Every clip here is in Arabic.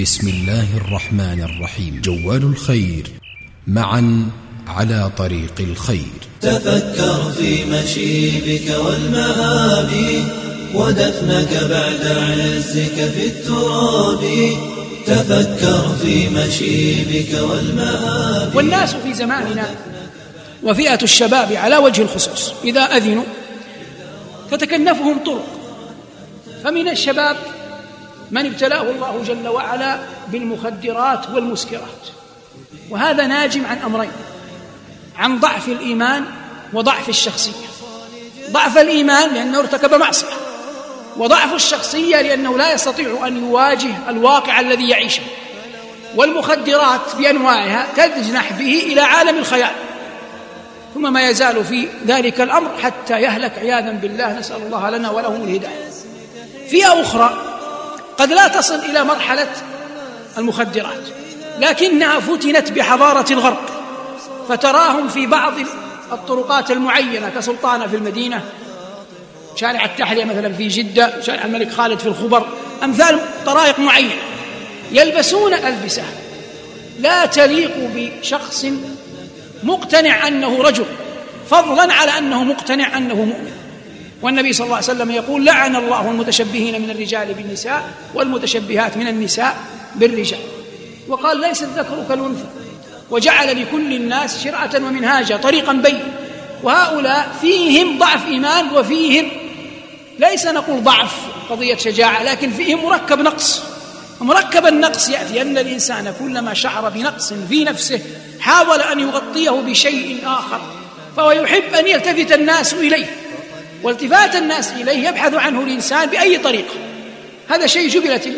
بسم الله الرحمن الرحيم. جوال الخير معا على طريق الخير. تفكر في مشيبك والمهاب ودفنك بعد عزك في التراب. تفكر في مشيبك والمهاب والناس في زماننا وفئة الشباب على وجه الخصوص إذا أذنوا تتكنفهم طرق. فمن الشباب من ابتلاه الله جل وعلا بالمخدرات والمسكرات. وهذا ناجم عن أمرين. عن ضعف الإيمان وضعف الشخصية. ضعف الإيمان لأنه ارتكب معصية. وضعف الشخصية لأنه لا يستطيع أن يواجه الواقع الذي يعيشه. والمخدرات بأنواعها تجنح به إلى عالم الخيال. ثم ما يزال في ذلك الأمر حتى يهلك عياذا بالله نسأل الله لنا ولهم الهداية. فئه أخرى قد لا تصل إلى مرحلة المخدرات. لكنها فتنت بحضارة الغرب فتراهم في بعض الطرقات المعينة كسلطانة في المدينة شارع التحرية مثلا في جدة شارع الملك خالد في الخبر أمثال طرائق معينة. يلبسون ألبسة لا تليق بشخص مقتنع أنه رجل فضلا على أنه مقتنع أنه مؤمن. والنبي صلى الله عليه وسلم يقول لعن الله المتشبهين من الرجال بالنساء والمتشبهات من النساء بالرجال. وقال ليس الذكر كالأنثى. وجعل لكل الناس شرعة ومنهاجا طريقا بين. وهؤلاء فيهم ضعف إيمان وفيهم ليس نقول ضعف قضية شجاعة لكن فيهم مركب نقص. مركب النقص يأتي أن الإنسان كلما شعر بنقص في نفسه حاول أن يغطيه بشيء آخر فهو يحب أن يلتفت الناس إليه. والتفات الناس إليه يبحث عنه الإنسان بأي طريقة. هذا شيء جبلت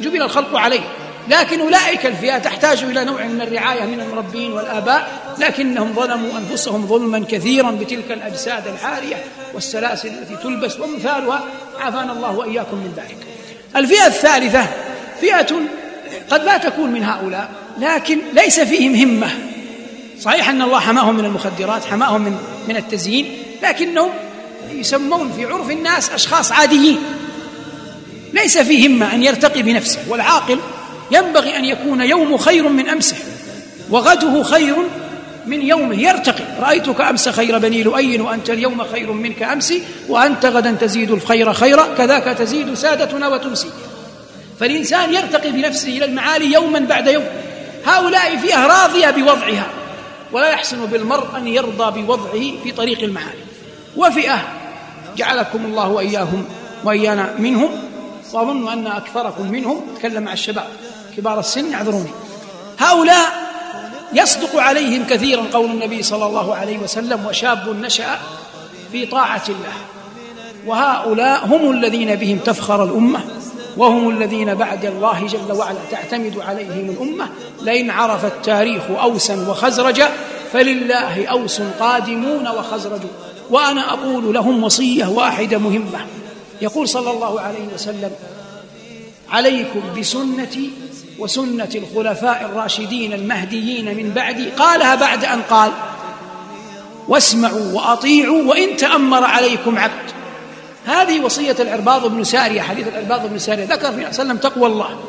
جبل الخلق عليه. لكن أولئك الفئة تحتاج إلى نوع من الرعاية من المربين والآباء. لكنهم ظلموا أنفسهم ظلما كثيرا بتلك الأجساد العارية والسلاسل التي تلبس وأمثالها. عافانا الله وإياكم من ذلك. الفئة الثالثة فئة قد لا تكون من هؤلاء لكن ليس فيهم همة. صحيح أن الله حماهم من المخدرات حماهم من من التزيين لكنهم يسمون في عرف الناس أشخاص عاديين. ليس في همة أن يرتقي بنفسه والعاقل ينبغي أن يكون يوم خير من أمسه وغده خير من يومه. يرتقي. رأيتك أمس خير بني لؤي وأنت اليوم خير منك أمس وأنت غدا تزيد الخير خيرا كذاك تزيد سادتنا وتمسي. فالإنسان يرتقي بنفسه إلى المعالي يوما بعد يوم. هؤلاء فئة راضية بوضعها ولا يحسن بالمرء أن يرضى بوضعه في طريق المعالي. وفئة جعلكم الله وإياهم وإيانا منهم. وأظن أن أكثركم منهم. تكلم مع الشباب كبار السن يعذروني. هؤلاء يصدق عليهم كثيرا قول النبي صلى الله عليه وسلم وشاب نشأ في طاعة الله. وهؤلاء هم الذين بهم تفخر الأمة وهم الذين بعد الله جل وعلا تعتمد عليهم الأمة. لئن عرف التاريخ أوسا وخزرجا فلله أوس قادمون وخزرج وأنا أقول لهم وصية واحدة مهمة. يقول صلى الله عليه وسلم عليكم بسنتي وسنة الخلفاء الراشدين المهديين من بعدي. قالها بعد أن قال واسمعوا وأطيعوا وإن تأمر عليكم عبد. هذه وصية العرباض بن سارية حديث العرباض بن سارية. ذكر في عليه وسلم تقوى الله.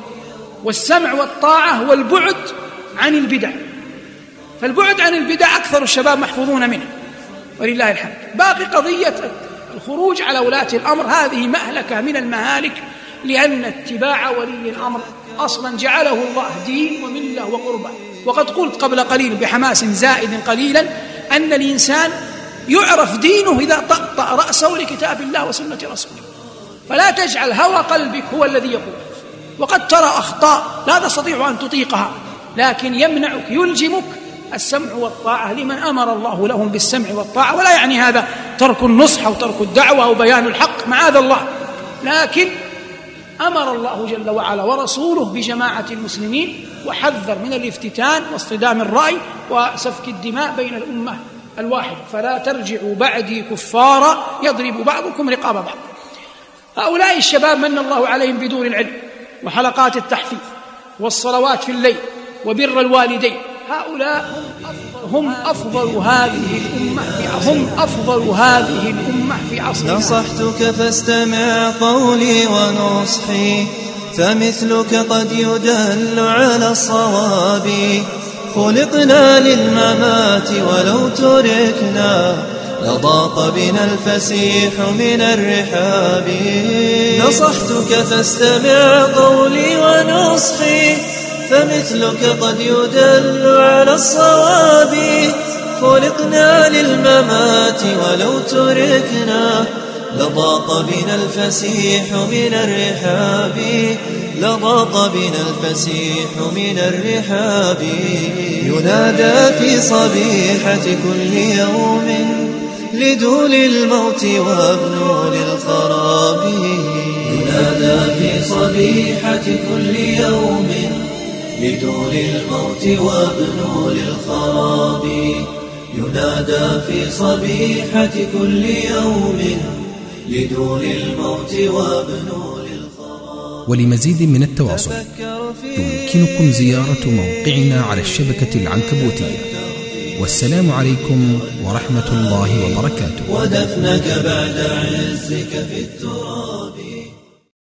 والسمع والطاعة والبعد عن البدع. فالبعد عن البدع أكثر الشباب محفوظون منه. ولله الحمد. باقي قضية الخروج على ولاة الأمر. هذه مهلكة من المهالك لأن اتباع ولي الأمر أصلا جعله الله دين وملة وقربة. وقد قلت قبل قليل بحماس زائد قليلا أن الإنسان يعرف دينه إذا طأطأ رأسه لكتاب الله وسنة رسوله. فلا تجعل هوى قلبك هو الذي يقول. وقد ترى أخطاء لا تستطيع أن تطيقها لكن يمنعك يلجمك السمع والطاعة لمن أمر الله لهم بالسمع والطاعة ولا يعني هذا ترك النصح أو ترك الدعوة أو بيان الحق معاذ الله. لكن أمر الله جل وعلا ورسوله بجماعة المسلمين وحذر من الافتتان واصطدام الرأي وسفك الدماء بين الأمة الواحدة. فلا ترجعوا بعدي كفارا يضرب بعضكم رقاب بعض. هؤلاء الشباب من الله عليهم بدور العلم وحلقات التحفيظ والصلوات في الليل وبر الوالدين هؤلاء هم أفضل هذه الأمة هم أفضل هذه الأمة في عصرنا نصحتك فاستمع قولي ونصحي فمثلك قد يدل على الصواب. خلقنا للممات ولو تركنا لضاق بنا الفسيح من الرحاب. نصحتك فاستمع قولي ونصحي فمثلك قد يدل على الصواب. خلقنا للممات ولو تركنا لضاق بنا الفسيح من الرحاب. لضاق بنا الفسيح من الرحاب. ينادى في صبيحة كل يوم لدول الموت وابنوا للخراب. ينادى في صبيحة كل يوم لدول الموت وابنوا للخراب. ينادى في صبيحة كل يوم لدول الموت وابنوا للخراب. ولمزيد من التواصل يمكنكم زيارة موقعنا على الشبكة العنكبوتية. والسلام عليكم ورحمة الله وبركاته. ودفنك بعد عزك في التراب.